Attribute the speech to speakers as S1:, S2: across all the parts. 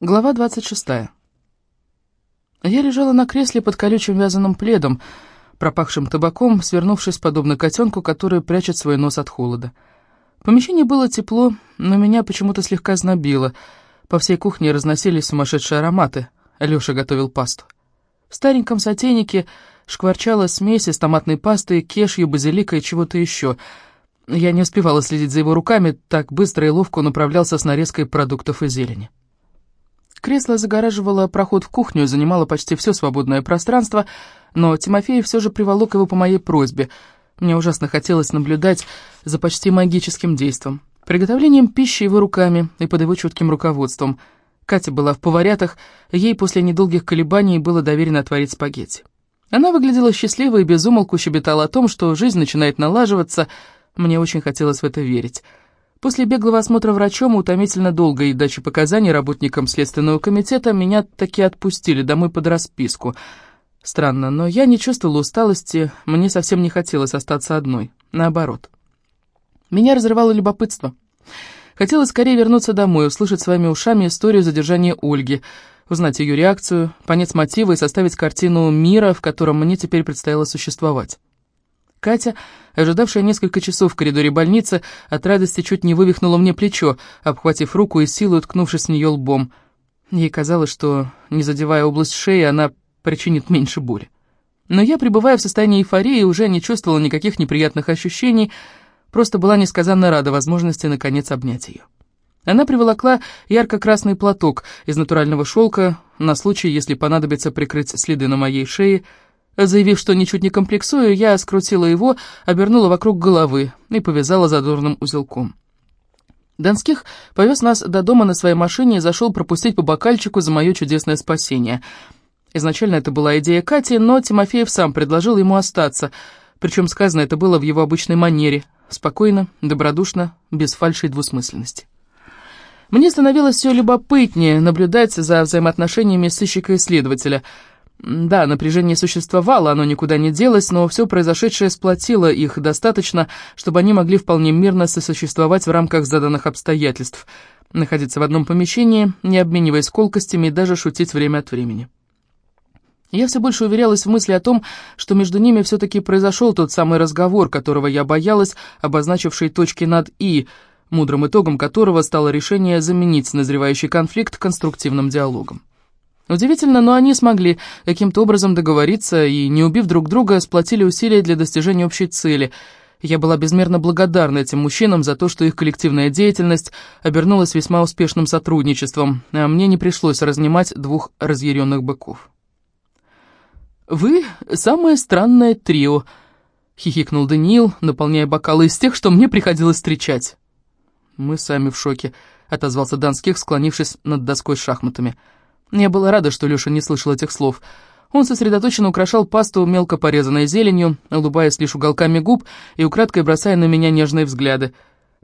S1: Глава 26. Я лежала на кресле под колючим вязаным пледом, пропахшим табаком, свернувшись подобно котенку, который прячет свой нос от холода. В помещении было тепло, но меня почему-то слегка знобило. По всей кухне разносились сумасшедшие ароматы. Лёша готовил пасту. В стареньком сотейнике шкварчала смесь из томатной пасты, кешью, базилика и чего-то еще. Я не успевала следить за его руками, так быстро и ловко он управлялся с нарезкой продуктов и зелени. Кресло загораживало проход в кухню и занимало почти все свободное пространство, но Тимофей все же приволок его по моей просьбе. Мне ужасно хотелось наблюдать за почти магическим действом, приготовлением пищи его руками и под его чутким руководством. Катя была в поварятах, ей после недолгих колебаний было доверено творить спагетти. Она выглядела счастливой и безумолку щебетала о том, что жизнь начинает налаживаться. Мне очень хотелось в это верить. После беглого осмотра врачом и утомительно долгой дачи показаний работникам Следственного комитета меня таки отпустили домой под расписку. Странно, но я не чувствовала усталости, мне совсем не хотелось остаться одной. Наоборот. Меня разрывало любопытство. Хотелось скорее вернуться домой, услышать своими ушами историю задержания Ольги, узнать ее реакцию, понять мотивы и составить картину мира, в котором мне теперь предстояло существовать. Катя, ожидавшая несколько часов в коридоре больницы, от радости чуть не вывихнула мне плечо, обхватив руку и силой уткнувшись в нее лбом. Ей казалось, что, не задевая область шеи, она причинит меньше боли. Но я, пребывая в состоянии эйфории, уже не чувствовала никаких неприятных ощущений, просто была несказанно рада возможности наконец обнять ее. Она приволокла ярко-красный платок из натурального шелка на случай, если понадобится прикрыть следы на моей шее, Заявив, что ничуть не комплексую, я скрутила его, обернула вокруг головы и повязала задорным узелком. Донских повез нас до дома на своей машине и зашел пропустить по бокальчику за мое чудесное спасение. Изначально это была идея Кати, но Тимофеев сам предложил ему остаться, причем сказано это было в его обычной манере, спокойно, добродушно, без фальши и двусмысленности. Мне становилось все любопытнее наблюдать за взаимоотношениями сыщика и следователя — да, напряжение существовало, оно никуда не делось, но все произошедшее сплотило их достаточно, чтобы они могли вполне мирно сосуществовать в рамках заданных обстоятельств, находиться в одном помещении, не обмениваясь колкостями и даже шутить время от времени. Я все больше уверялась в мысли о том, что между ними все-таки произошел тот самый разговор, которого я боялась, обозначивший точки над «и», мудрым итогом которого стало решение заменить назревающий конфликт конструктивным диалогом. Удивительно, но они смогли каким-то образом договориться и, не убив друг друга, сплотили усилия для достижения общей цели. Я была безмерно благодарна этим мужчинам за то, что их коллективная деятельность обернулась весьма успешным сотрудничеством, а мне не пришлось разнимать двух разъяренных быков. «Вы — самое странное трио», — хихикнул Даниил, наполняя бокалы из тех, что мне приходилось встречать. «Мы сами в шоке», — отозвался Донских, склонившись над доской с шахматами. «Мы я была рада, что Лёша не слышал этих слов. Он сосредоточенно украшал пасту мелко порезанной зеленью, улыбаясь лишь уголками губ и украдкой бросая на меня нежные взгляды.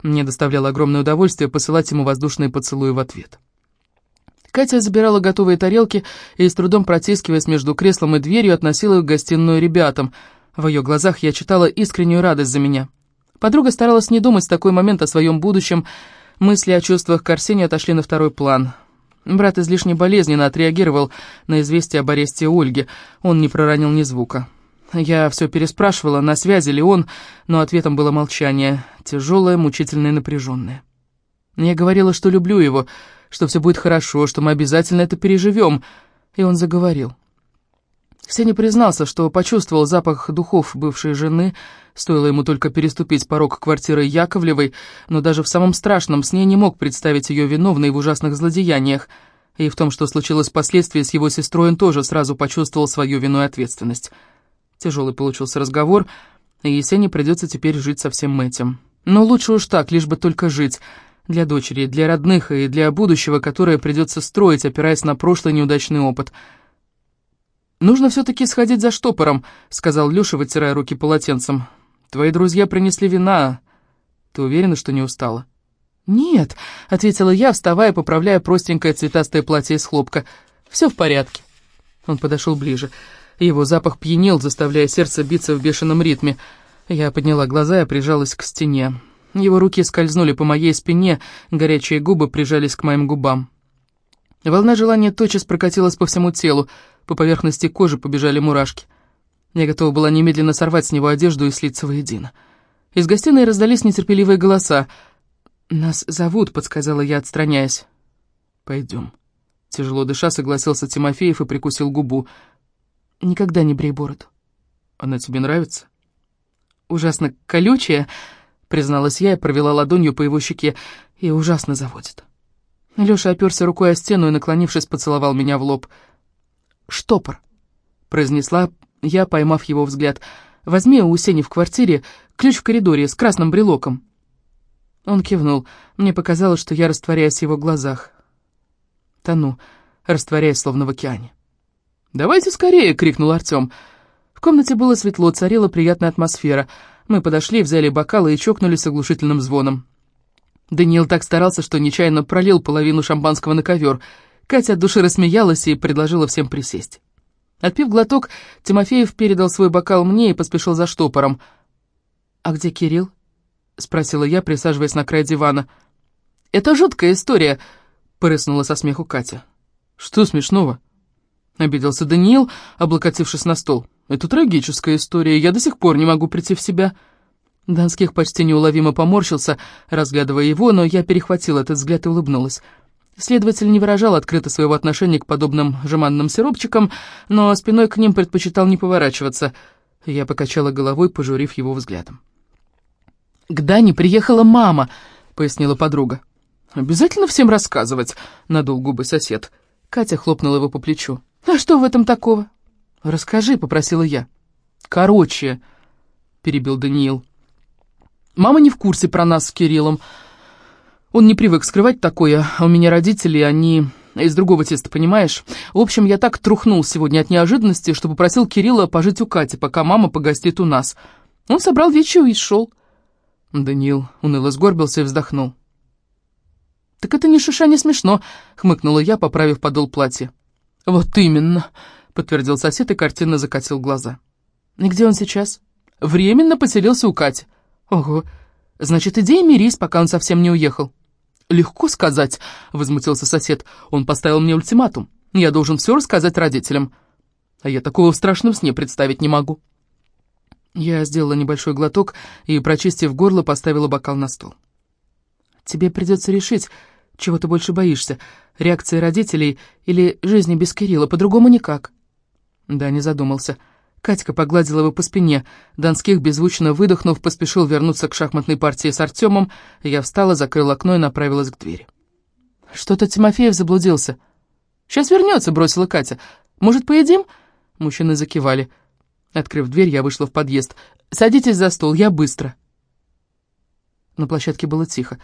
S1: Мне доставляло огромное удовольствие посылать ему воздушные поцелуи в ответ. Катя забирала готовые тарелки и, с трудом протискиваясь между креслом и дверью, относила их в гостиную ребятам. В ее глазах я читала искреннюю радость за меня. Подруга старалась не думать в такой момент о своем будущем. Мысли о чувствах к Арсению отошли на второй план. Брат излишне болезненно отреагировал на известие об аресте Ольги. Он не проронил ни звука. Я все переспрашивала, на связи ли он, но ответом было молчание, тяжелое, мучительное, напряженное. Я говорила, что люблю его, что все будет хорошо, что мы обязательно это переживем, и он заговорил. Сеня признался, что почувствовал запах духов бывшей жены, стоило ему только переступить порог квартиры Яковлевой, но даже в самом страшном сне не мог представить ее виновной в ужасных злодеяниях, и в том, что случилось впоследствии с его сестрой, он тоже сразу почувствовал свою вину и ответственность. Тяжелый получился разговор, и Есене придется теперь жить со всем этим. Но лучше уж так, лишь бы только жить, для дочери, для родных и для будущего, которое придется строить, опираясь на прошлый неудачный опыт — «Нужно все-таки сходить за штопором», — сказал Леша, вытирая руки полотенцем. «Твои друзья принесли вина. Ты уверена, что не устала?» «Нет», — ответила я, вставая, поправляя простенькое цветастое платье из хлопка. «Все в порядке». Он подошел ближе. Его запах пьянел, заставляя сердце биться в бешеном ритме. Я подняла глаза и прижалась к стене. Его руки скользнули по моей спине, горячие губы прижались к моим губам. Волна желания тотчас прокатилась по всему телу, по поверхности кожи побежали мурашки. Я готова была немедленно сорвать с него одежду и слиться воедино. Из гостиной раздались нетерпеливые голоса. «Нас зовут», — подсказала я, отстраняясь. «Пойдем». Тяжело дыша, согласился Тимофеев и прикусил губу. «Никогда не брей бороду». «Она тебе нравится?» «Ужасно колючая», — призналась я и провела ладонью по его щеке, — «и ужасно заводит». Лёша оперся рукой о стену и, наклонившись, поцеловал меня в лоб. «Штопор», — произнесла я, поймав его взгляд. «Возьми у Сени в квартире ключ в коридоре с красным брелоком». Он кивнул. Мне показалось, что я растворяюсь в его глазах. Тону, растворяясь, словно в океане. «Давайте скорее!» — крикнул Артём. В комнате было светло, царила приятная атмосфера. Мы подошли, взяли бокалы и чокнулись с оглушительным звоном. Даниил так старался, что нечаянно пролил половину шампанского на ковер. Катя от души рассмеялась и предложила всем присесть. Отпив глоток, Тимофеев передал свой бокал мне и поспешил за штопором. «А где Кирилл?» — спросила я, присаживаясь на край дивана. «Это жуткая история», — порыснула со смеху Катя. «Что смешного?» — обиделся Даниил, облокотившись на стол. «Это трагическая история, я до сих пор не могу прийти в себя». Донских почти неуловимо поморщился, разглядывая его, но я перехватила этот взгляд и улыбнулась. Следователь не выражал открыто своего отношения к подобным жеманным сиропчикам, но спиной к ним предпочитал не поворачиваться. Я покачала головой, пожурив его взглядом. «К Дане приехала мама», — пояснила подруга. «Обязательно всем рассказывать», — надул губы сосед. Катя хлопнула его по плечу. «А что в этом такого?» «Расскажи», — попросила я. «Короче», — перебил Даниил. Мама не в курсе про нас с Кириллом. Он не привык скрывать такое, у меня родители, они из другого теста, понимаешь? В общем, я так трухнул сегодня от неожиданности, что попросил Кирилла пожить у Кати, пока мама погостит у нас. Он собрал вещи и шел. Даниил уныло сгорбился и вздохнул. «Так это ни шиша не смешно», — хмыкнула я, поправив подол платья. «Вот именно», — подтвердил сосед и картинно закатил глаза. «И где он сейчас?» «Временно поселился у Кати». «Ого, значит, иди и мирись, пока он совсем не уехал». «Легко сказать», — возмутился сосед. «Он поставил мне ультиматум. Я должен все рассказать родителям. А я такого в страшном сне представить не могу». Я сделала небольшой глоток и, прочистив горло, поставила бокал на стол. «Тебе придется решить, чего ты больше боишься, реакции родителей или жизни без Кирилла, по-другому никак». Да, не задумался. Катька погладила его по спине. Донских, беззвучно выдохнув, поспешил вернуться к шахматной партии с Артемом. Я встала, закрыла окно и направилась к двери. «Что-то Тимофеев заблудился». «Сейчас вернется», — бросила Катя. «Может, поедим?» Мужчины закивали. Открыв дверь, я вышла в подъезд. «Садитесь за стол, я быстро». На площадке было тихо.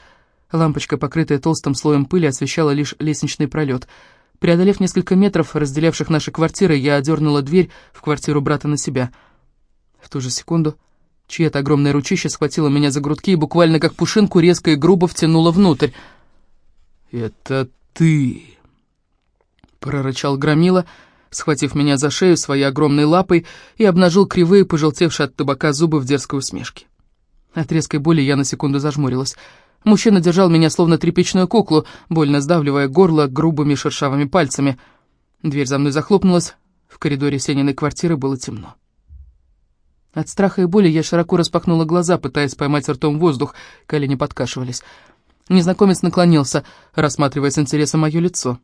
S1: Лампочка, покрытая толстым слоем пыли, освещала лишь лестничный пролет. Преодолев несколько метров, разделявших наши квартиры, я одернула дверь в квартиру брата на себя. В ту же секунду чья-то огромная ручища схватила меня за грудки и буквально как пушинку резко и грубо втянула внутрь. «Это ты!» — прорычал Громила, схватив меня за шею своей огромной лапой и обнажил кривые, пожелтевшие от табака зубы в дерзкой усмешке. От резкой боли я на секунду зажмурилась — Мужчина держал меня словно тряпичную куклу, больно сдавливая горло грубыми шершавыми пальцами. Дверь за мной захлопнулась, в коридоре Сениной квартиры было темно. От страха и боли я широко распахнула глаза, пытаясь поймать ртом воздух, колени подкашивались. Незнакомец наклонился, рассматривая с интересом мое лицо.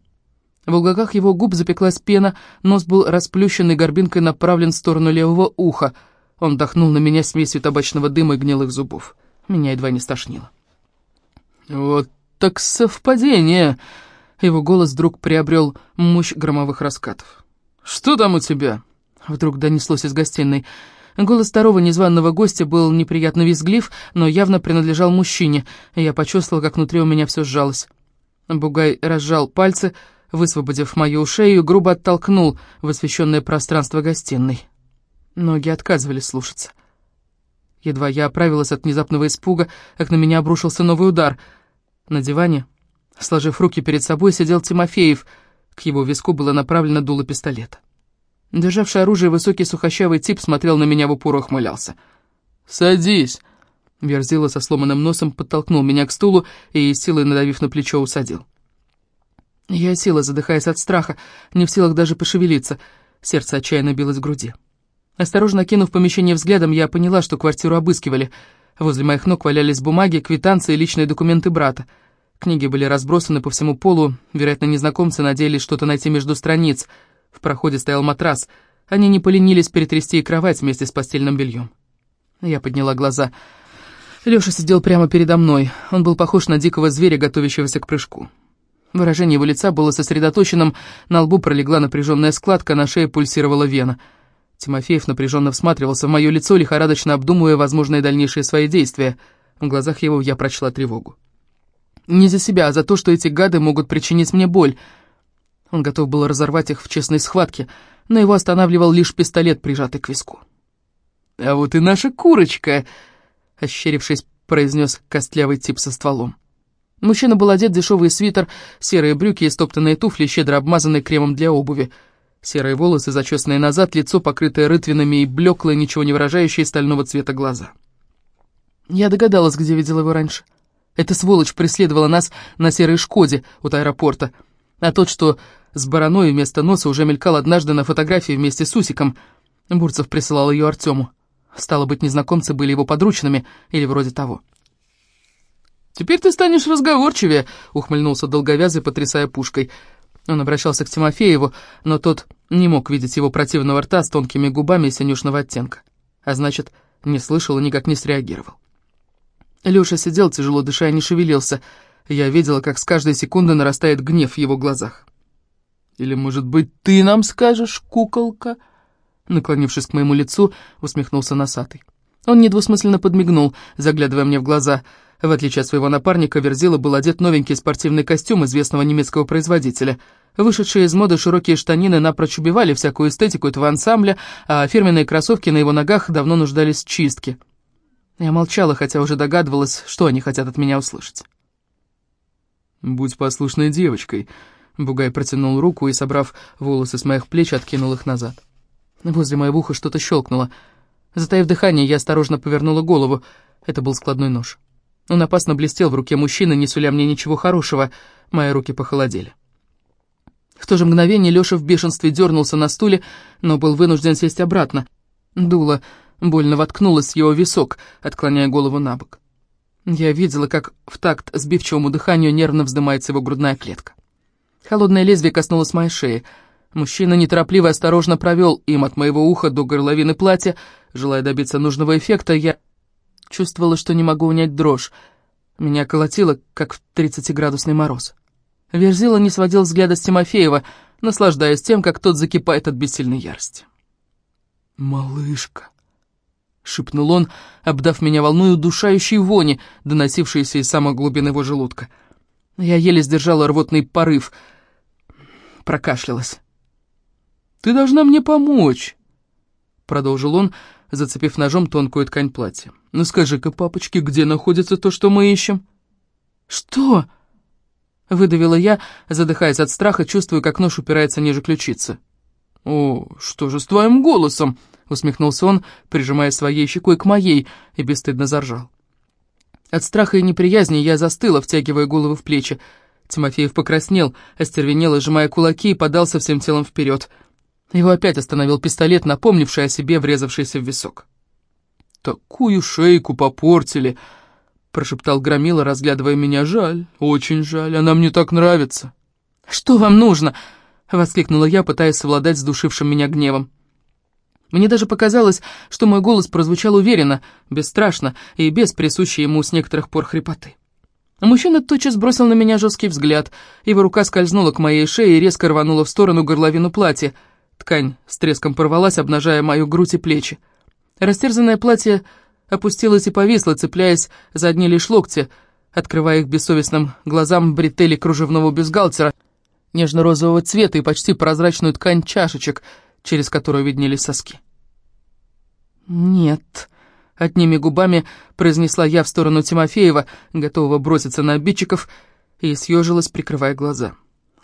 S1: В уголках его губ запеклась пена, нос был расплющенный горбинкой направлен в сторону левого уха. Он вдохнул на меня смесью табачного дыма и гнилых зубов. Меня едва не стошнило. «Вот так совпадение!» Его голос вдруг приобрел мощь громовых раскатов. «Что там у тебя?» Вдруг донеслось из гостиной. Голос второго незваного гостя был неприятно визглив, но явно принадлежал мужчине. Я почувствовал, как внутри у меня все сжалось. Бугай разжал пальцы, высвободив мою шею, грубо оттолкнул в освещенное пространство гостиной. Ноги отказывались слушаться. Едва я оправилась от внезапного испуга, как на меня обрушился новый удар. На диване, сложив руки перед собой, сидел Тимофеев. К его виску было направлено дуло пистолета. Державший оружие высокий сухощавый тип смотрел на меня в упор и ухмылялся. «Садись!» Верзила со сломанным носом подтолкнул меня к стулу и, силой надавив на плечо, усадил. Я села, задыхаясь от страха, не в силах даже пошевелиться. Сердце отчаянно билось в груди. Осторожно окинув помещение взглядом, я поняла, что квартиру обыскивали. Возле моих ног валялись бумаги, квитанции и личные документы брата. Книги были разбросаны по всему полу, вероятно, незнакомцы надеялись что-то найти между страниц. В проходе стоял матрас. Они не поленились перетрясти и кровать вместе с постельным бельем. Я подняла глаза. Лёша сидел прямо передо мной. Он был похож на дикого зверя, готовящегося к прыжку. Выражение его лица было сосредоточенным, на лбу пролегла напряженная складка, на шее пульсировала вена. Тимофеев напряженно всматривался в мое лицо, лихорадочно обдумывая возможные дальнейшие свои действия. В глазах его я прочла тревогу. Не за себя, а за то, что эти гады могут причинить мне боль. Он готов был разорвать их в честной схватке, но его останавливал лишь пистолет, прижатый к виску. «А вот и наша курочка!» — ощерившись, произнес костлявый тип со стволом. Мужчина был одет в дешевый свитер, серые брюки и стоптанные туфли, щедро обмазанные кремом для обуви. Серые волосы, зачесанные назад, лицо, покрытое рытвинами и блеклые, ничего не выражающие стального цвета глаза. Я догадалась, где видела его раньше. Эта сволочь преследовала нас на серой «Шкоде» от аэропорта. А тот, что с бараной вместо носа, уже мелькал однажды на фотографии вместе с Усиком. Бурцев присылал ее Артему. Стало быть, незнакомцы были его подручными или вроде того. «Теперь ты станешь разговорчивее», — ухмыльнулся долговязый, потрясая пушкой. Он обращался к Тимофееву, но тот не мог видеть его противного рта с тонкими губами и синюшного оттенка. А значит, не слышал и никак не среагировал. Лёша сидел, тяжело дыша, и не шевелился. Я видела, как с каждой секунды нарастает гнев в его глазах. «Или, может быть, ты нам скажешь, куколка?» Наклонившись к моему лицу, усмехнулся носатый. Он недвусмысленно подмигнул, заглядывая мне в глаза — в отличие от своего напарника, Верзила был одет новенький спортивный костюм известного немецкого производителя. Вышедшие из моды широкие штанины напрочь убивали всякую эстетику этого ансамбля, а фирменные кроссовки на его ногах давно нуждались в чистке. Я молчала, хотя уже догадывалась, что они хотят от меня услышать. «Будь послушной девочкой», — Бугай протянул руку и, собрав волосы с моих плеч, откинул их назад. Возле моего уха что-то щелкнуло. Затаив дыхание, я осторожно повернула голову. Это был складной нож. Он опасно блестел в руке мужчины, не суля мне ничего хорошего. Мои руки похолодели. В то же мгновение Лёша в бешенстве дернулся на стуле, но был вынужден сесть обратно. Дуло больно воткнулось в его висок, отклоняя голову на бок. Я видела, как в такт сбивчивому дыханию нервно вздымается его грудная клетка. Холодное лезвие коснулось моей шеи. Мужчина неторопливо и осторожно провел им от моего уха до горловины платья. Желая добиться нужного эффекта, я Чувствовала, что не могу унять дрожь. Меня колотило, как в тридцатиградусный мороз. Верзила не сводил взгляда с Тимофеева, наслаждаясь тем, как тот закипает от бессильной ярости. «Малышка!» — шепнул он, обдав меня волной удушающей вони, доносившейся из самой глубины его желудка. Я еле сдержала рвотный порыв, прокашлялась. «Ты должна мне помочь!» — продолжил он, зацепив ножом тонкую ткань платья. «Ну скажи-ка, папочке, где находится то, что мы ищем?» «Что?» — выдавила я, задыхаясь от страха, чувствуя, как нож упирается ниже ключицы. «О, что же с твоим голосом?» — усмехнулся он, прижимая своей щекой к моей, и бесстыдно заржал. От страха и неприязни я застыла, втягивая голову в плечи. Тимофеев покраснел, остервенел, сжимая кулаки, и подался всем телом вперед — его опять остановил пистолет, напомнивший о себе, врезавшийся в висок. «Такую шейку попортили!» — прошептал Громила, разглядывая меня. «Жаль, очень жаль, она мне так нравится». «Что вам нужно?» — воскликнула я, пытаясь совладать с душившим меня гневом. Мне даже показалось, что мой голос прозвучал уверенно, бесстрашно и без присущей ему с некоторых пор хрипоты. Мужчина тотчас бросил на меня жесткий взгляд, его рука скользнула к моей шее и резко рванула в сторону горловину платья — Ткань с треском порвалась, обнажая мою грудь и плечи. Растерзанное платье опустилось и повисло, цепляясь за одни лишь локти, открывая их бессовестным глазам бретели кружевного бюстгальтера, нежно-розового цвета и почти прозрачную ткань чашечек, через которую виднелись соски. «Нет», — одними губами произнесла я в сторону Тимофеева, готового броситься на обидчиков, и съежилась, прикрывая глаза.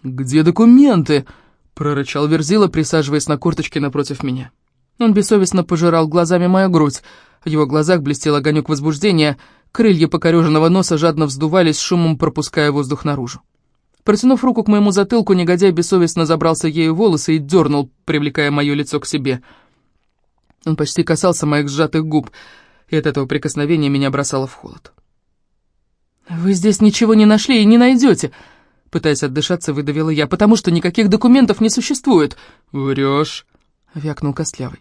S1: «Где документы?» Прорычал Верзила, присаживаясь на курточке напротив меня. Он бессовестно пожирал глазами мою грудь. В его глазах блестел огонек возбуждения, крылья покореженного носа жадно вздувались, шумом пропуская воздух наружу. Протянув руку к моему затылку, негодяй бессовестно забрался ею волосы и дернул, привлекая мое лицо к себе. Он почти касался моих сжатых губ, и от этого прикосновения меня бросало в холод. «Вы здесь ничего не нашли и не найдете», — пытаясь отдышаться, выдавила я, «потому что никаких документов не существует».
S2: «Врешь», —
S1: вякнул Костлявый.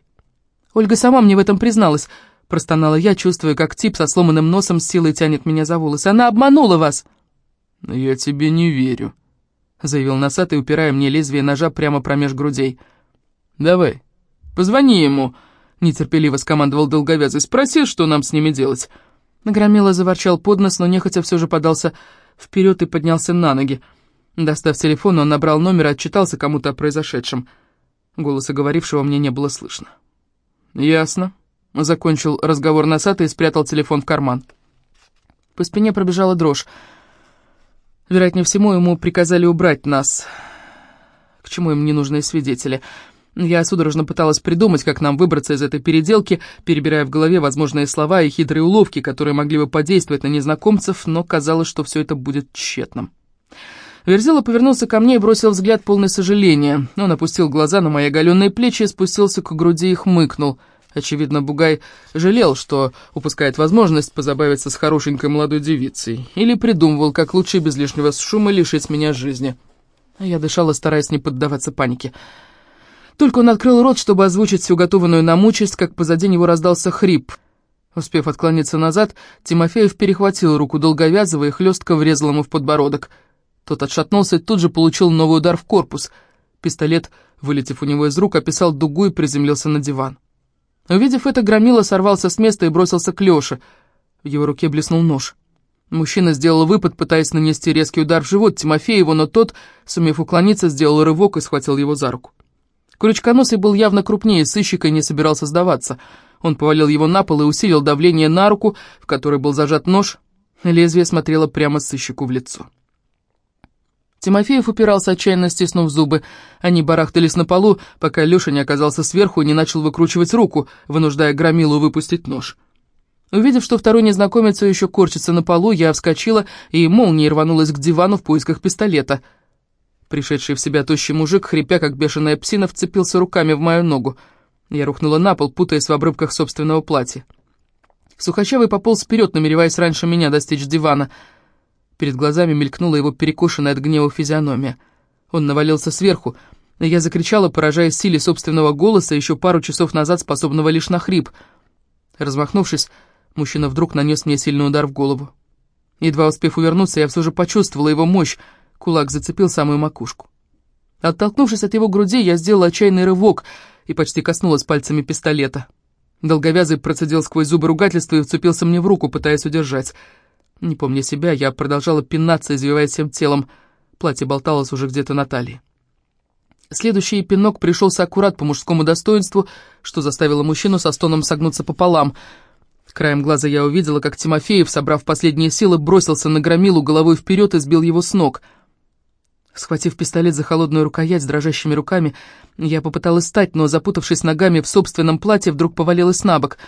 S1: Ольга сама мне в этом призналась, — простонала я, чувствуя, как тип со сломанным носом с силой тянет меня за волосы. «Она обманула вас!»
S2: «Я тебе не верю», — заявил носатый, упирая мне лезвие ножа прямо промеж грудей. «Давай, позвони ему», — нетерпеливо скомандовал долговязый. «Спроси, что нам с ними делать».
S1: Громила заворчал под нос, но нехотя все же подался вперед и поднялся на ноги. Достав телефон, он набрал номер и отчитался кому-то о произошедшем. Голоса говорившего мне не было слышно.
S2: «Ясно», — закончил разговор носатый и спрятал телефон в карман.
S1: По спине пробежала дрожь. Вероятнее всего, ему приказали убрать нас. К чему им ненужные свидетели? Я судорожно пыталась придумать, как нам выбраться из этой переделки, перебирая в голове возможные слова и хитрые уловки, которые могли бы подействовать на незнакомцев, но казалось, что все это будет тщетным. Верзила повернулся ко мне и бросил взгляд полный сожаления. Он опустил глаза на мои оголенные плечи, спустился к груди и хмыкнул. Очевидно, Бугай жалел, что упускает возможность позабавиться с хорошенькой молодой девицей. Или придумывал, как лучше без лишнего шума лишить меня жизни. Я дышала, стараясь не поддаваться панике. Только он открыл рот, чтобы озвучить всю готованную нам участь, как позади него раздался хрип. Успев отклониться назад, Тимофеев перехватил руку Долговязова и хлестко врезал ему в подбородок — тот отшатнулся и тут же получил новый удар в корпус. Пистолет, вылетев у него из рук, описал дугу и приземлился на диван. Увидев это, Громила сорвался с места и бросился к Лёше. В его руке блеснул нож. Мужчина сделал выпад, пытаясь нанести резкий удар в живот Тимофееву, но тот, сумев уклониться, сделал рывок и схватил его за руку. Крючконосый был явно крупнее сыщика и не собирался сдаваться. Он повалил его на пол и усилил давление на руку, в которой был зажат нож. Лезвие смотрело прямо сыщику в лицо. Тимофеев упирался, отчаянно стиснув зубы. Они барахтались на полу, пока Леша не оказался сверху и не начал выкручивать руку, вынуждая Громилу выпустить нож. Увидев, что второй незнакомец еще корчится на полу, я вскочила и молнией рванулась к дивану в поисках пистолета. Пришедший в себя тощий мужик, хрипя как бешеная псина, вцепился руками в мою ногу. Я рухнула на пол, путаясь в обрывках собственного платья. Сухачевый пополз вперед, намереваясь раньше меня достичь дивана — Перед глазами мелькнула его перекошенная от гнева физиономия. Он навалился сверху, и я закричала, поражаясь силе собственного голоса, еще пару часов назад способного лишь на хрип. Размахнувшись, мужчина вдруг нанес мне сильный удар в голову. Едва успев увернуться, я все же почувствовала его мощь, кулак зацепил самую макушку. Оттолкнувшись от его груди, я сделала отчаянный рывок и почти коснулась пальцами пистолета. Долговязый процедил сквозь зубы ругательства и вцепился мне в руку, пытаясь удержать. Не помня себя, я продолжала пинаться, извиваясь всем телом. Платье болталось уже где-то на талии. Следующий пинок пришелся аккурат по мужскому достоинству, что заставило мужчину со стоном согнуться пополам. Краем глаза я увидела, как Тимофеев, собрав последние силы, бросился на громилу головой вперед и сбил его с ног. Схватив пистолет за холодную рукоять с дрожащими руками, я попыталась встать, но, запутавшись ногами в собственном платье, вдруг повалилась на бок —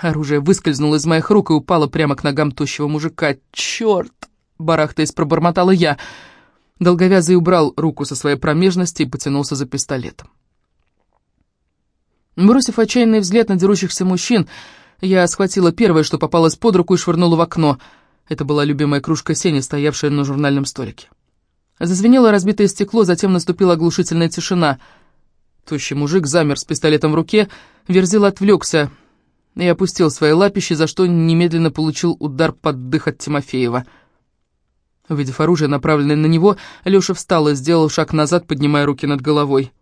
S1: Оружие выскользнуло из моих рук и упало прямо к ногам тощего мужика. «Черт!» — барахтаясь пробормотала я. Долговязый убрал руку со своей промежности и потянулся за пистолетом. Бросив отчаянный взгляд на дерущихся мужчин, я схватила первое, что попалось под руку, и швырнула в окно. Это была любимая кружка сени, стоявшая на журнальном столике. Зазвенело разбитое стекло, затем наступила оглушительная тишина. Тощий мужик замер с пистолетом в руке, Верзил отвлекся — и опустил свои лапищи, за что немедленно получил удар под дых от Тимофеева. Увидев оружие, направленное на него, Леша встал и сделал шаг назад, поднимая руки над головой.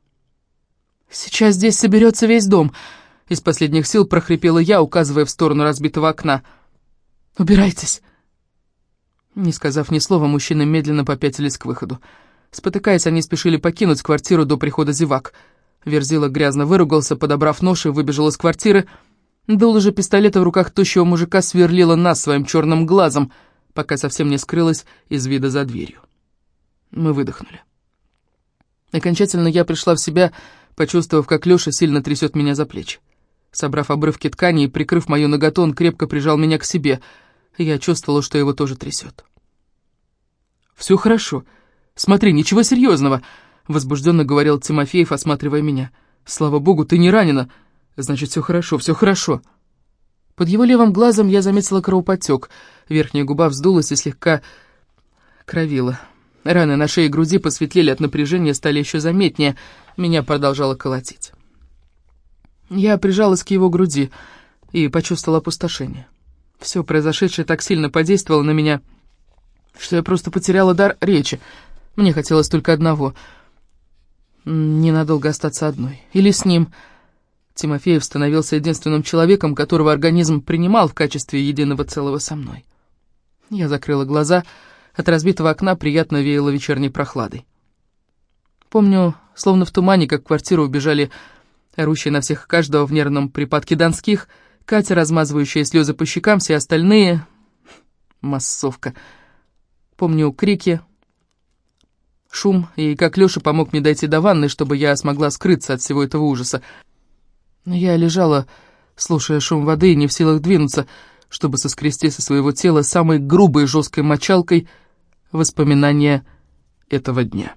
S1: «Сейчас здесь соберется весь дом», — из последних сил прохрипела я, указывая в сторону разбитого окна. «Убирайтесь!» Не сказав ни слова, мужчины медленно попятились к выходу. Спотыкаясь, они спешили покинуть квартиру до прихода зевак. Верзила грязно выругался, подобрав нож и выбежал из квартиры, — Дуло же пистолета в руках тощего мужика сверлила нас своим черным глазом, пока совсем не скрылась из вида за дверью. Мы выдохнули. Окончательно я пришла в себя, почувствовав, как Лёша сильно трясет меня за плечи. Собрав обрывки ткани и прикрыв мою наготу, он крепко прижал меня к себе. Я чувствовала, что его тоже трясет. «Все хорошо»,
S2: Смотри, ничего серьезного!» — возбужденно говорил Тимофеев, осматривая меня. «Слава богу, ты не ранена. Значит, все хорошо, все хорошо». Под его левым глазом я заметила кровоподтек. Верхняя губа вздулась и слегка кровила. Раны на шее и груди посветлели от напряжения, стали еще заметнее. Меня продолжало колотить. Я прижалась к его груди и почувствовала опустошение. Все произошедшее так сильно подействовало на меня, что я просто потеряла дар речи. Мне хотелось только одного — ненадолго остаться одной. Или с ним. Тимофеев становился единственным человеком, которого организм принимал в качестве единого целого со мной. Я закрыла глаза, от разбитого окна приятно веяло вечерней прохладой. Помню, словно в тумане, как в квартиру убежали орущие на всех каждого в нервном припадке донских, Катя, размазывающая слезы по щекам, все остальные... Массовка. Помню крики, шум, и как Лёша помог мне дойти до ванны, чтобы я смогла скрыться от всего этого ужаса. Я лежала, слушая шум воды, и не в силах двинуться, чтобы соскрести со своего тела самой грубой жесткой мочалкой воспоминания этого дня.